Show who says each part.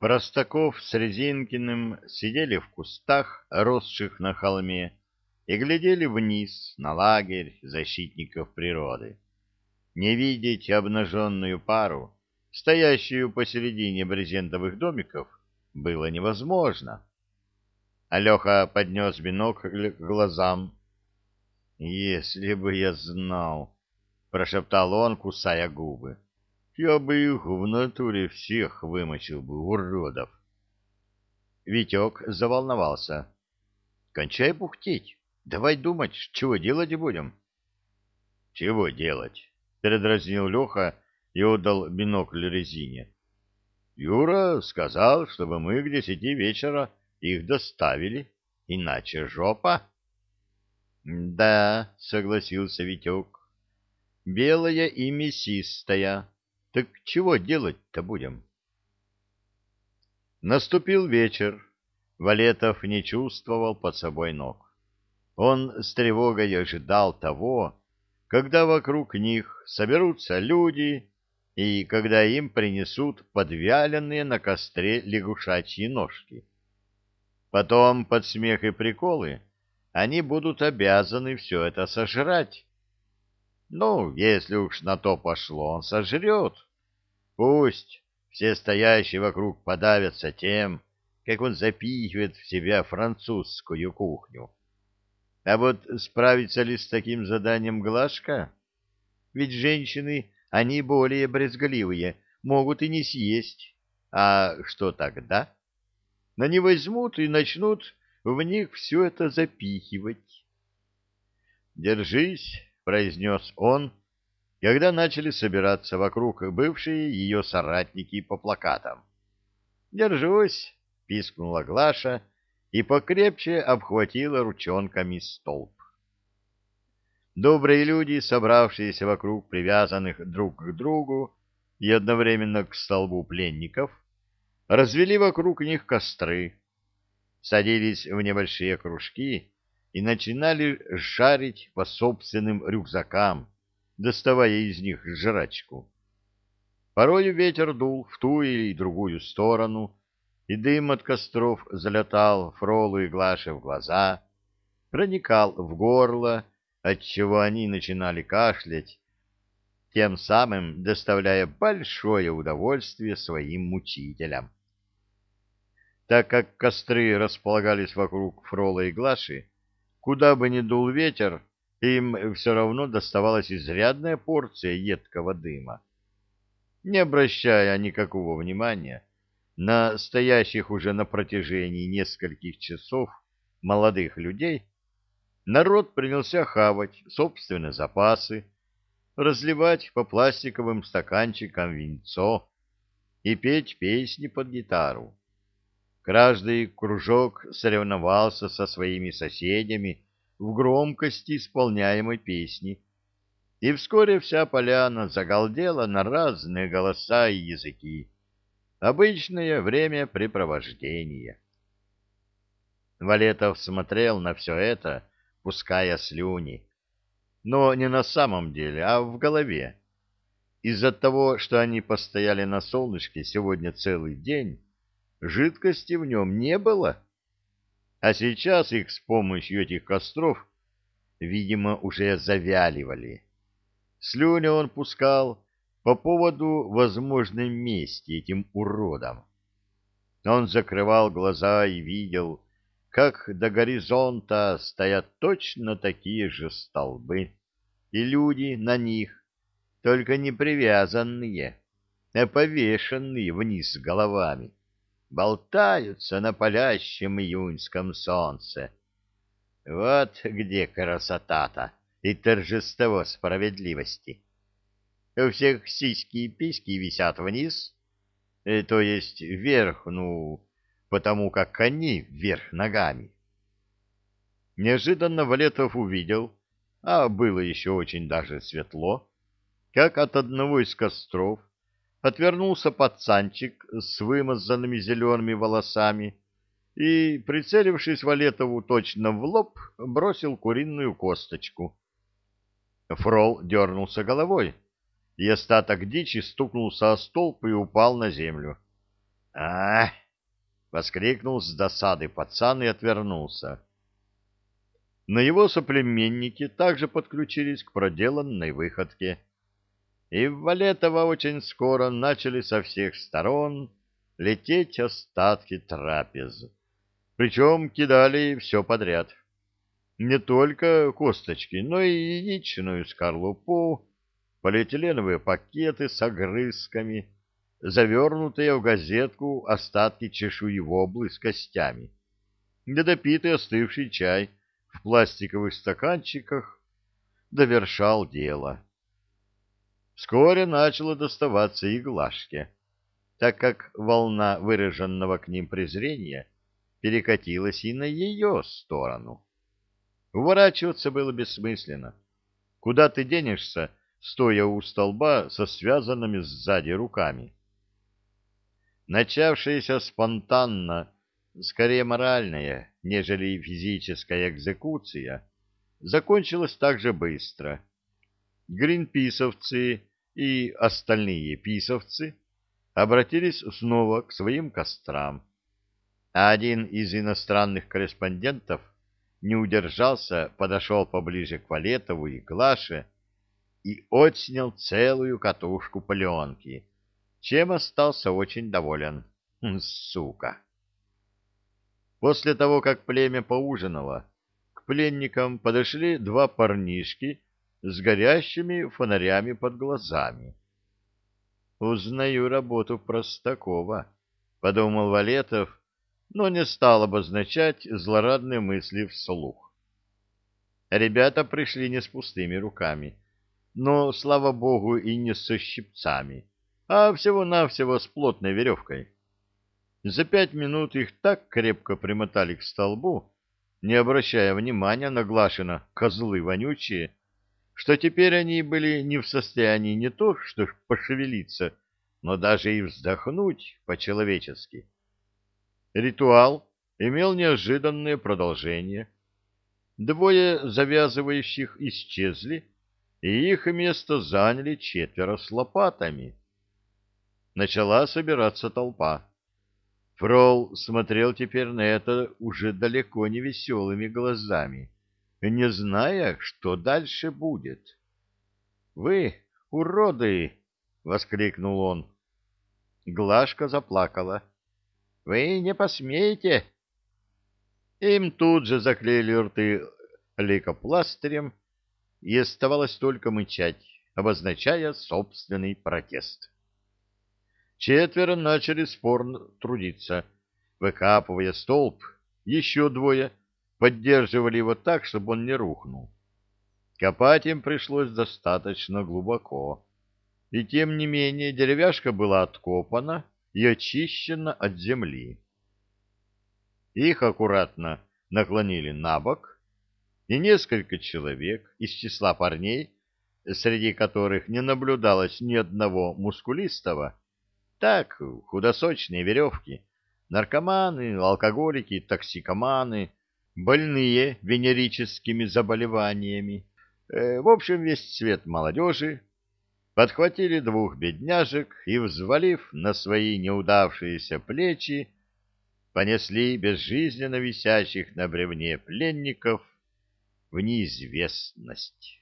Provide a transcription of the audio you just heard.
Speaker 1: Простаков с Резинкиным сидели в кустах, росших на холме, и глядели вниз на лагерь защитников природы. Не видеть обнаженную пару, стоящую посередине брезентовых домиков, было невозможно. Алеха поднес бинокль к глазам. «Если бы я знал!» — прошептал он, кусая губы. Я бы их в натуре всех вымочил бы, уродов. Витек заволновался. — Кончай бухтеть. Давай думать, чего делать будем. — Чего делать? — передразнил Леха и отдал бинокль резине. — Юра сказал, чтобы мы к десяти вечера их доставили, иначе жопа. — Да, — согласился Витек, — белая и мясистая. Так чего делать-то будем? Наступил вечер. Валетов не чувствовал под собой ног. Он с тревогой ожидал того, когда вокруг них соберутся люди и когда им принесут подвяленные на костре лягушачьи ножки. Потом, под смех и приколы, они будут обязаны все это сожрать ну, если уж на то пошло, он сожрет. Пусть все стоящие вокруг подавятся тем, как он запихивает в себя французскую кухню. А вот справится ли с таким заданием Глашка? Ведь женщины, они более брезгливые, могут и не съесть. А что тогда? На не возьмут и начнут в них все это запихивать. Держись, произнес он, когда начали собираться вокруг бывшие ее соратники по плакатам. «Держусь!» — пискнула Глаша и покрепче обхватила ручонками столб. Добрые люди, собравшиеся вокруг привязанных друг к другу и одновременно к столбу пленников, развели вокруг них костры, садились в небольшие кружки и начинали шарить по собственным рюкзакам, доставая из них жрачку. Порой ветер дул в ту или другую сторону, и дым от костров залетал Фролу и Глаше в глаза, проникал в горло, отчего они начинали кашлять, тем самым доставляя большое удовольствие своим мучителям. Так как костры располагались вокруг Фрола и Глаши, Куда бы ни дул ветер, им все равно доставалась изрядная порция едкого дыма. Не обращая никакого внимания на стоящих уже на протяжении нескольких часов молодых людей, народ принялся хавать собственные запасы, разливать по пластиковым стаканчикам винцо и петь песни под гитару. Каждый кружок соревновался со своими соседями в громкости исполняемой песни, и вскоре вся поляна загалдела на разные голоса и языки. Обычное времяпрепровождение. Валетов смотрел на все это, пуская слюни. Но не на самом деле, а в голове. Из-за того, что они постояли на солнышке сегодня целый день, жидкости в нем не было. А сейчас их с помощью этих костров, видимо, уже завяливали. Слюни он пускал по поводу возможной мести этим уродам. Он закрывал глаза и видел, как до горизонта стоят точно такие же столбы, и люди на них, только не привязанные, а повешенные вниз головами болтаются на палящем июньском солнце. Вот где красота-то и торжество справедливости. У всех сиськи и письки висят вниз, э, то есть вверх, ну, потому как они вверх ногами. Неожиданно Валетов увидел, а было еще очень даже светло, как от одного из костров отвернулся пацанчик с вымазанными зелеными волосами и, прицелившись Валетову точно в лоб, бросил куриную косточку. Фрол дернулся головой, и остаток дичи стукнулся о столб и упал на землю. а воскликнул с досады пацан и отвернулся. Но его соплеменники также подключились к проделанной выходке. И в Валетово очень скоро начали со всех сторон лететь остатки трапез. Причем кидали все подряд. Не только косточки, но и яичную скорлупу, полиэтиленовые пакеты с огрызками, завернутые в газетку остатки чешуевоблы с костями, недопитый остывший чай в пластиковых стаканчиках довершал дело. Вскоре начало доставаться и Глашке, так как волна выраженного к ним презрения перекатилась и на ее сторону. Уворачиваться было бессмысленно. Куда ты денешься, стоя у столба со связанными сзади руками? Начавшаяся спонтанно, скорее моральная, нежели физическая экзекуция, закончилась так же быстро. Гринписовцы и остальные писовцы обратились снова к своим кострам, а один из иностранных корреспондентов не удержался, подошел поближе к Валетову и Глаше и отснял целую катушку пленки, чем остался очень доволен. Сука! После того, как племя поужинало, к пленникам подошли два парнишки с горящими фонарями под глазами. «Узнаю работу Простакова», — подумал Валетов, но не стал обозначать злорадные мысли вслух. Ребята пришли не с пустыми руками, но, слава богу, и не со щипцами а всего-навсего с плотной веревкой. За пять минут их так крепко примотали к столбу, не обращая внимания на Глашина козлы вонючие, что теперь они были не в состоянии не то что пошевелиться, но даже и вздохнуть по-человечески. Ритуал имел неожиданное продолжение. Двое завязывающих исчезли, и их место заняли четверо с лопатами начала собираться толпа. Фрол смотрел теперь на это уже далеко не веселыми глазами, не зная, что дальше будет. «Вы, уроды!» — воскликнул он. Глашка заплакала. «Вы не посмеете!» Им тут же заклеили рты лейкопластырем, и оставалось только мычать, обозначая собственный протест. Четверо начали спорно трудиться, выкапывая столб. Еще двое поддерживали его так, чтобы он не рухнул. Копать им пришлось достаточно глубоко. И тем не менее деревяшка была откопана и очищена от земли. Их аккуратно наклонили на бок, и несколько человек из числа парней, среди которых не наблюдалось ни одного мускулистого, так, худосочные веревки. Наркоманы, алкоголики, токсикоманы, больные венерическими заболеваниями. Э, в общем, весь цвет молодежи подхватили двух бедняжек и, взвалив на свои неудавшиеся плечи, понесли безжизненно висящих на бревне пленников в неизвестность.